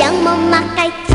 yang memakai